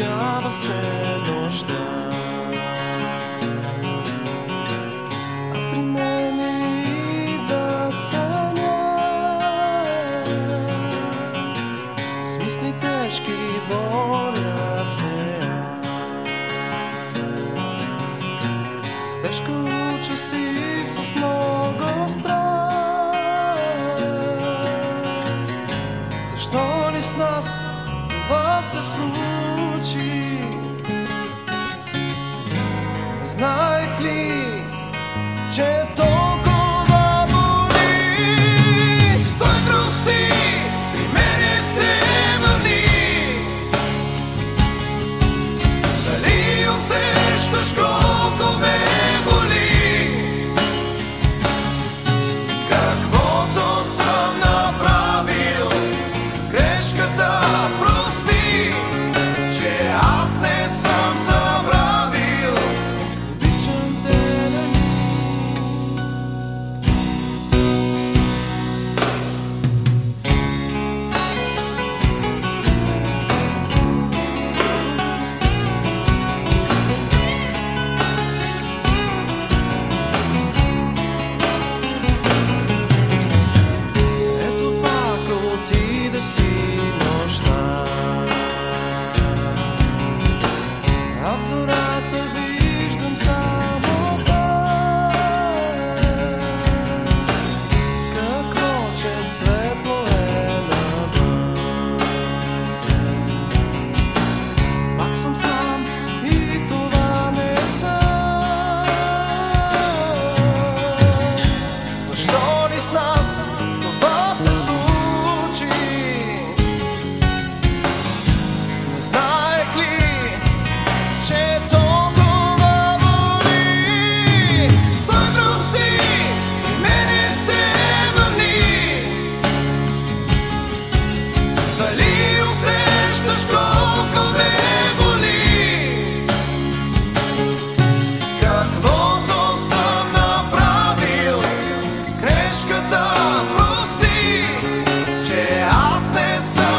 Приближава се нощта. А при мен идва съня. С мисли тежки боря се. Аз С тежка участ и с много страст. Защо ли с нас ko se sluči z najhli, če to. So sorrow. você só.